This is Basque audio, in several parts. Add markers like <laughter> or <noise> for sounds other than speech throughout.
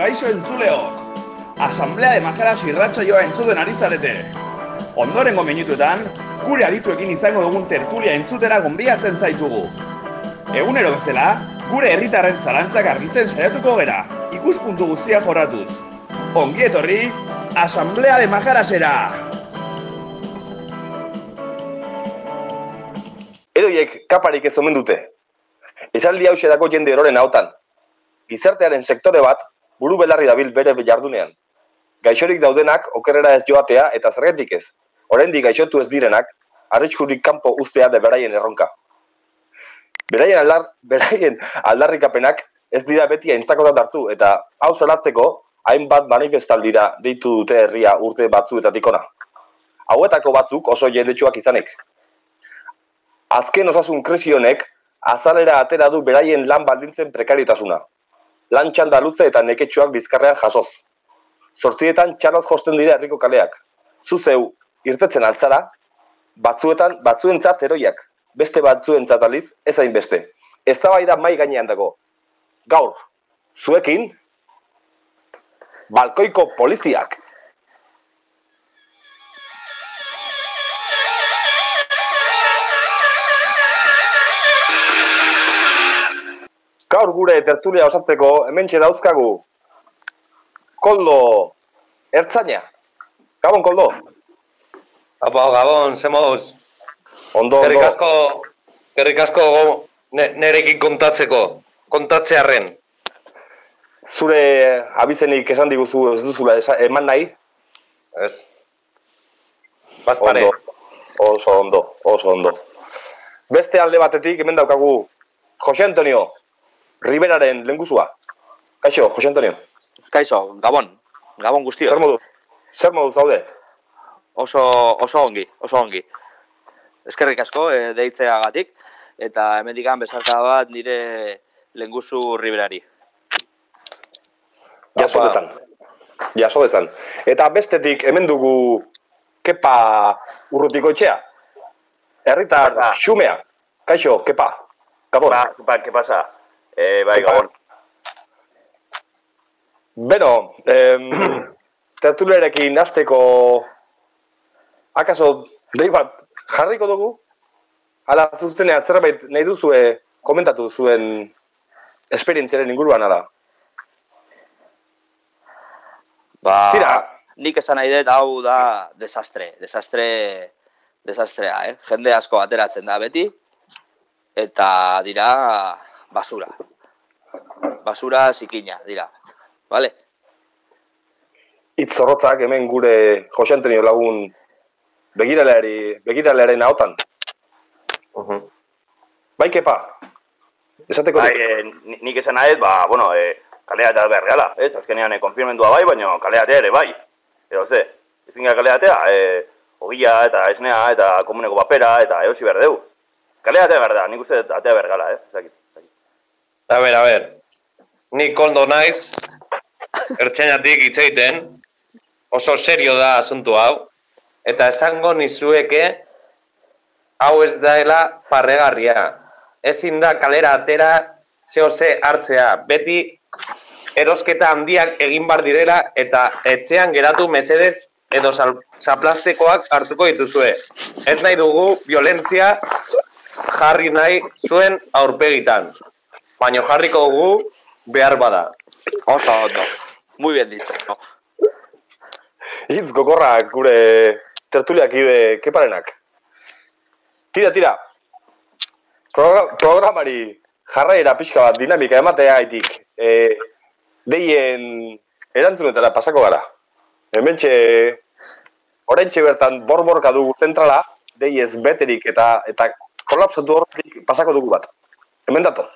Kaixo entzuleok! Asamblea de Majaras irratxa joa entzuten ari zarete. Ondorengo minutuetan, gure adituekin izango dugun tertulia entzutera gonbiatzen zaitugu. Egunero bezala, gure herritarren zalantzak argitzen saiatuko gera, ikuspuntu guztia jorratuz. Ongi etorri, Asamblea de Majarasera! Edoiek kaparik ez omen dute. Esaldi hau dako jende eroren hautan. Gizartearen sektore bat buru belarri dabil bere jardunean. Gaixorik daudenak okerrera ez joatea eta zergetik ez. Oraindik gaixotu ez direnak, arriskurik kanpo ustea de beraien erronka. Beraien, aldar, beraien aldarrikapenak ez dira beti aintzakotan hartu eta hau zolatzeko hainbat manifestaldira deitu dute herria urte batzuetatik ona. Hauetako batzuk oso jendetsuak izanek. Azken osasun krisi honek azalera atera du beraien lan baldintzen prekariotasuna. Lan txanda luze eta neketsuak bizkarrean jasoz. Zortzietan txanoz josten dira herriko kaleak. Zuzeu, irtetzen altzara, batzuetan batzuentzat eroiak, beste batzuentzat aliz, ez hainbeste. Ez da mai gainean dago. Gaur, zuekin, balkoiko poliziak. Gaur gure tertulia osatzeko hemen dauzkagu Koldo Ertzaina. Gabon, Koldo. Apa, Gabon, ze moduz? Ondo, ondo. asko, asko nerekin kontatzeko, kontatzearen. Zure abizenik esan diguzu ez duzula eman nahi? Ez. Bazpare. Ondo, oso ondo, oso ondo. Beste alde batetik, hemen daukagu Jose Antonio, Riberaren lenguzua. Kaixo, Jose Antonio. Kaixo, Gabon. Gabon guztio. Zer modu? Zer modu zaude? Oso, oso ongi, oso ongi. Eskerrik asko, e, deitzeagatik. Eta hemendikan bezarka bat nire lenguzu Riberari. Jaso dezan. Jaso dezan. Eta bestetik hemen dugu kepa urrutiko etxea. Herritar xumea. Kaixo, kepa. Gabon. Ba, ba, ke pasa? Eh, bai, gabon. Beno, em, <clears throat> tertulerekin azteko akaso dei bat jarriko dugu? Ala zuztenean zerbait nahi duzue komentatu zuen esperientziaren inguruan ala? Ba, Tira. nik esan nahi dut hau da desastre, desastre, desastrea, eh? Jende asko ateratzen da beti, eta dira basura basura zikina, dira. Vale? Itz zorrotzak hemen gure Jose Antonio lagun begiraleari, begiralearen ahotan. Uh -huh. Bai, kepa? Esateko bai, eh, nik esan nahez, ba, bueno, eh, kalea eta behar gala, ez? Azkenean, eh, konfirmendua bai, baina kalea ere, bai. Ero, ze, ezin gara kalea atea, eh, ogia eta esnea eta komuneko papera eta eosi behar dugu. Kalea atea behar da, nik uste atea behar gala, ez? A ber, a ber, Ni kondo naiz, ertxainatik itzeiten, oso serio da asuntu hau, eta esango nizueke, hau ez daela parregarria. Ezin da kalera atera zeo ze hartzea. Beti erosketa handiak egin bar direla eta etxean geratu mesedez edo zaplastekoak hartuko dituzue. Ez nahi dugu violentzia jarri nahi zuen aurpegitan. Baina jarriko dugu behar bada. Oso, ondo. Muy bien dicho. No? Itz gogorra gure tertuliak ide keparenak. Tira, tira. Progra programari jarraiera pixka bat dinamika ematea haitik. E, deien erantzunetara pasako gara. Hemen txe, oraintxe bertan borborka dugu zentrala, deiez beterik eta eta kolapsatu horretik pasako dugu bat. Hemen dator.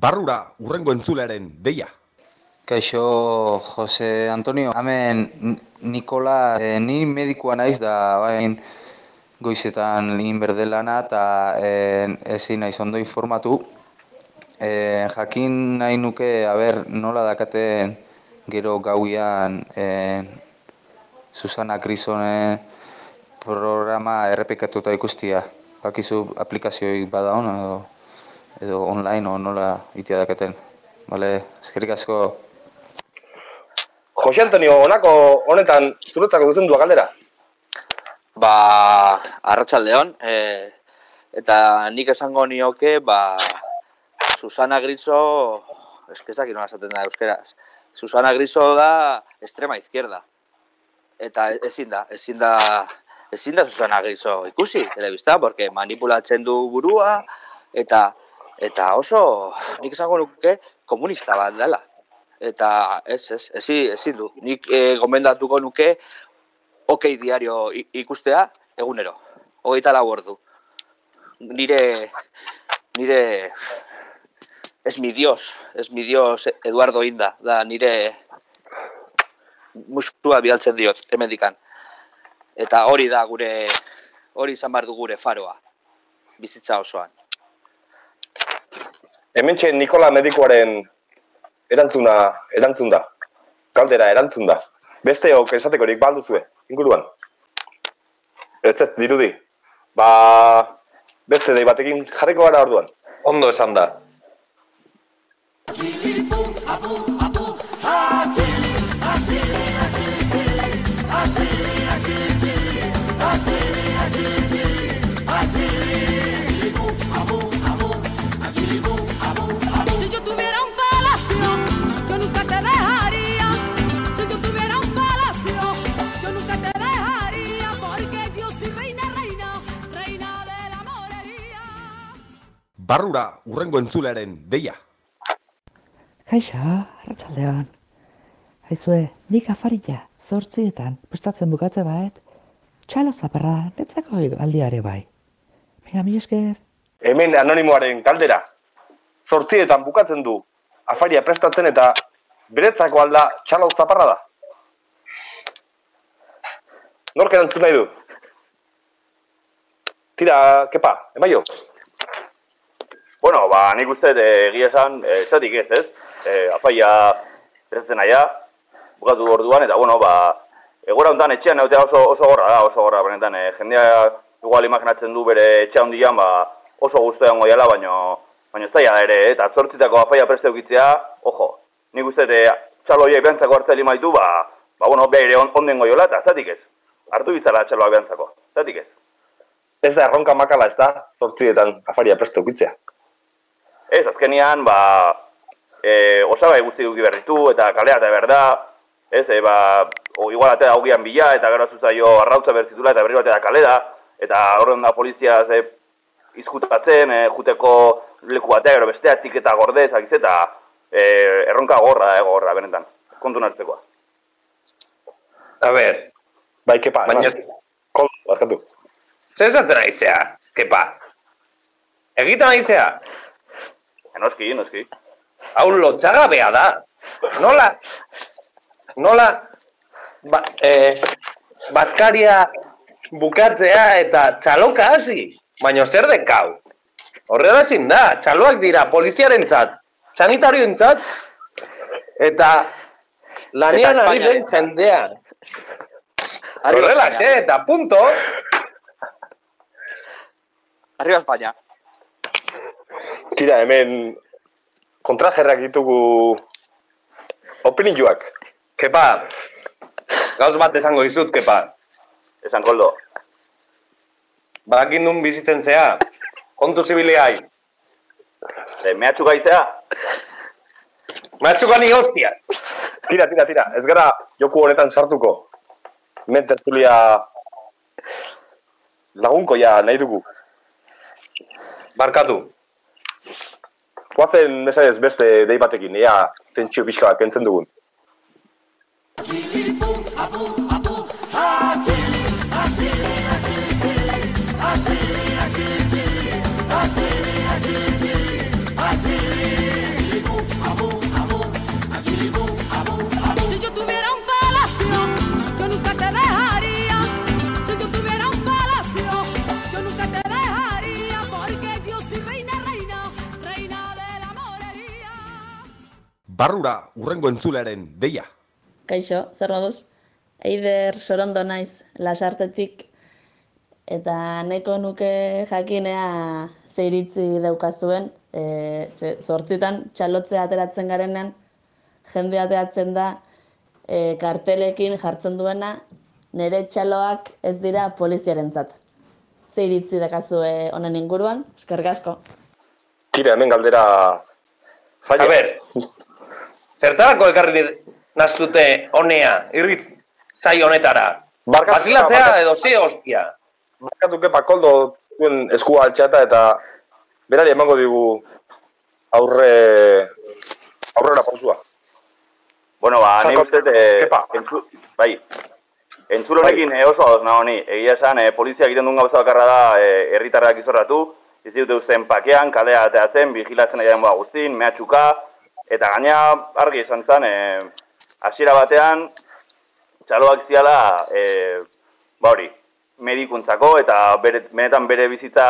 Barrura urrengo entzularen deia. Kaixo, Jose Antonio, hemen Nikola, e, ni medikoa naiz da, bain, goizetan lin berdelana eta e, ezin naiz ondo informatu. E, jakin nahi nuke, haber, nola dakaten gero gauian e, Susana Krisonen programa errepikatuta ikustia. Bakizu aplikazioik bada hon, edo, edo online o nola itia dakaten. Bale, eskerrik asko. Jose Antonio, honako honetan zuretzako duzen duak galdera? Ba, arratsaldeon, e, eta nik esango nioke, ba, Susana Griso, eskezak inoa esaten da euskeraz, Susana Griso da extrema izquierda. Eta ezin da, ezin da, ezin da Susana Griso ikusi telebista, porque manipulatzen du burua, eta eta oso, nik esango nuke, komunista bat dela. Eta ez, ez, ezin, ezin du. Nik e, gomendatuko nuke, OK diario ikustea, egunero. Hogeita lau ordu. Nire, nire, es mi dios, es mi dios Eduardo Inda, da nire muskua bialtzen diot, emendikan. Eta hori da gure, hori izan behar gure faroa, bizitza osoan. Hemen Nikola medikoaren erantzuna, erantzun da. Kaldera erantzun da. Beste ok esatekorik balduzue, inguruan. Ez ez, dirudi. Ba, beste dei batekin jarriko gara orduan. Ondo esan da. Barrura urrengo entzulearen deia. Kaixo, arratsaldean. Aizue, nik afarila, zortzietan, prestatzen bukatze baet, txalo zaparra, netzako aldiare bai. Baina, mi esker. Hemen anonimoaren kaldera, zortzietan bukatzen du, afaria prestatzen eta beretzako alda txalo zaparra da. Nork erantzun nahi du? Tira, kepa, emaio? Bueno, ba, nik uste eh, egia esan, e, zatik ez, ez? E, apaia presatzen aia, bukatu orduan, eta, bueno, ba, egora honetan etxean egotea oso, oso gorra da, oso gorra, benetan, e, jendea igual imaginatzen du bere etxea hondian, ba, oso guztua ongo jala, baino, baino zaila da ere, eta zortzitako apaia preste ukitzea, ojo, nik uste e, txaloiek behantzako hartzea lima ditu, ba, ba, bueno, behire on, onden goiola, eta zatik ez? Artu bizala txaloak behantzako, zatik ez? Ez da erronka makala ez da, zortzietan afaria preste ukitzea. Ez, azkenian, ba, e, osaba guzti duki berritu, eta kalea eta berda, ez, e, ba, o, igual atea augian bila, eta gero zuzaio arrautza bertzitula, eta berri batea kalera, eta horren da polizia ze izkutatzen, e, juteko leku batea, gero bestea eta gorde, ezakiz, eta e, erronka gorra, e, gorra, benetan, kontu nartzekoa. A ber, bai, kepa, baina kol, barkatu. Zer zaten aizea, kepa? Egiten aizea? Noski, noski. Hau lotxagabea da. Nola? Nola? Ba, eh, Baskaria bukatzea eta txaloka hasi. Baina zer dekau? Horrela ezin da. Txaloak dira poliziaren txat, sanitarioen txat, eta lanian ari den txendean. Horrela, eta punto. Arriba España. Tira, hemen kontrajerrak ditugu opinioak. Kepa, gauz bat esango dizut, kepa. Esan koldo. Barakin duen bizitzen zea, kontu zibiliai. E, mehatxu gaizea? Mehatxu gani hostia. Tira, tira, tira, ez gara joku honetan sartuko. Hemen tertulia lagunko ja nahi dugu. Barkatu. Guazen, mesaiz, beste dei batekin, ea tentsio pixka bat kentzen dugun. Barrura urrengo entzulearen deia. Kaixo, zer moduz? Eider sorondo naiz, lasartetik, eta neko nuke jakinea zeiritzi daukazuen, e, txe, zortzitan txalotzea ateratzen garenean, jende ateratzen da e, kartelekin jartzen duena, nire txaloak ez dira poliziarentzat. Zeiritzi dakazue honen inguruan, eskerrik asko. Tira, hemen galdera... A ber, zertarako ekarri nazute honea, irritz zai honetara? Barkatu- Basilatzea barkatu- edo ze hostia? Barkatu kepa koldo zuen eskua altxata eta berari emango digu aurre aurrera pausua. Bueno, ba, ni Sako- uste, eh, entzu, bai, entzur honekin eh, oso ados nago ni. Egia esan, eh, polizia egiten duen gauza bakarra da eh, herritarrak izorratu, ez dute usten pakean, kalea ateatzen, vigilatzen egin boa guztin, mehatxuka, eta gaina argi izan zen, eh, hasiera batean, txaloak ziala, eh, ba hori, medikuntzako eta bere, benetan bere bizitza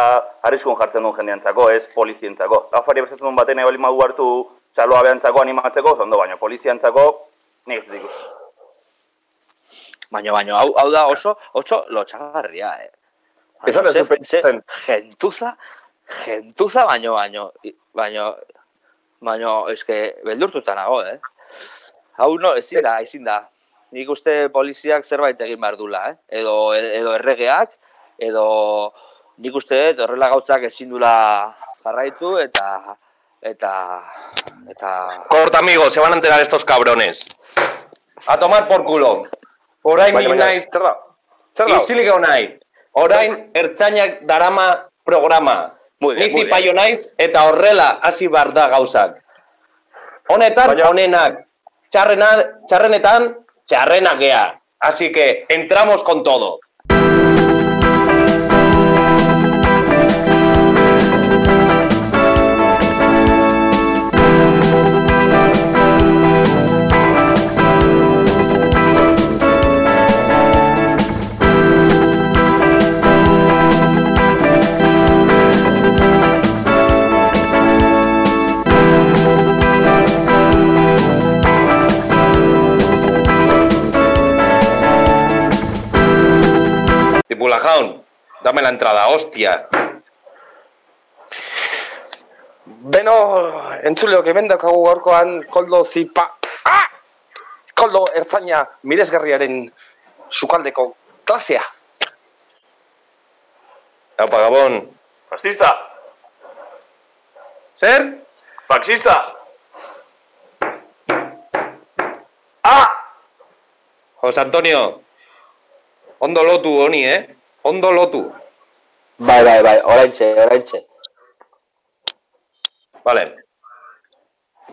arriskun jartzen duen jendeantzako, ez polizientzako. Afari berzatzen duen baten ebali madu hartu txaloa behantzako animatzeko, zondo baino, polizientzako, nik ez dut Baina, baina, hau, hau da oso, oso lotxagarria, eh. Ze- du pentsatzen. ze Gentuza, gentuza baino, baino, baino, baino, eske, beldurtuta nago, eh. Hau no, ezin da, ezin da. Nik uste poliziak zerbait egin behar dula, eh. Edo, edo erregeak, edo nik uste horrela gauzak ezin dula jarraitu, eta, eta, eta... Corta, amigo, se van a enterar estos cabrones. A tomar por culo. Orain Baina, ni baina, naiz, zer da? Zer da? izilik egon nahi. Orain ertzainak darama programa. Muy bien, Ni muy bien. zipaio naiz eta horrela hasi bar da gauzak. Honetan, Baina- honenak. Txarrena, txarrenetan, txarrenak gea. Así que entramos con todo. Entrada, hostia. Beno, entzuleok hemen daukagu gaurkoan koldo zipa... Ah! Koldo ertzaina miresgarriaren sukaldeko klasea. Aupa, Gabon. Fascista! Zer? Faxista! Ah! Jose Antonio, ondo lotu honi, eh? Ondo lotu. Bai, bai, bai, oraintxe, oraintxe. Vale.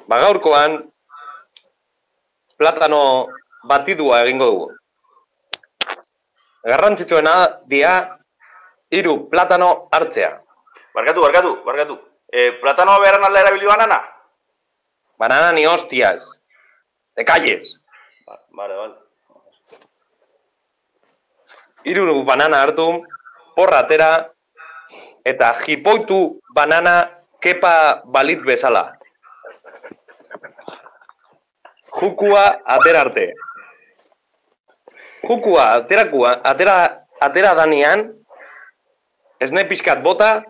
Ba gaurkoan, platano batidua egingo dugu. Garrantzitsuena dia hiru platano hartzea. Barkatu, barkatu, barkatu. Eh, platanoa beharren alda erabili banana? Banana ni hostias. Te calles. Ba, Vale, vale. Hiru banana hartu, porra atera, eta jipoitu banana kepa balit bezala. Jukua atera arte. Jukua aterakua, atera, atera danean, esne pixkat bota,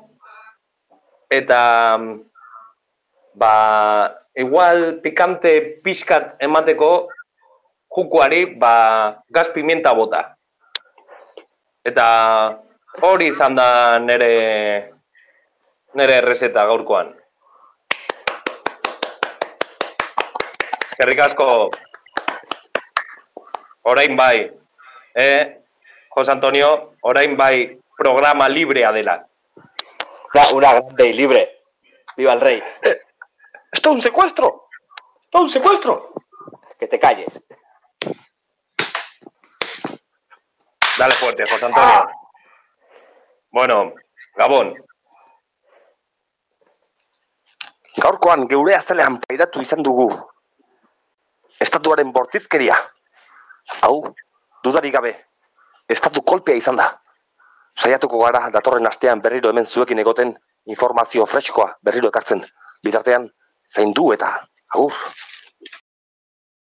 eta ba, igual pikante pixkat emateko jukuari ba, gaz pimienta bota. Eta hori izan da nere nere errezeta gaurkoan. Eskerrik asko. Orain bai. Eh, Jose Antonio, orain bai programa librea dela. Una, una grande y libre. Viva el rey. ¡Esto es un secuestro! ¡Esto es un secuestro! Que te calles. Dale fuerte, José Antonio. Bueno, Gabon, Gaurkoan geure azalean pairatu izan dugu. Estatuaren bortizkeria. Hau, dudarik gabe. Estatu kolpea izan da. Saiatuko gara datorren astean berriro hemen zuekin egoten informazio freskoa berriro ekartzen. Bitartean, zaindu eta agur.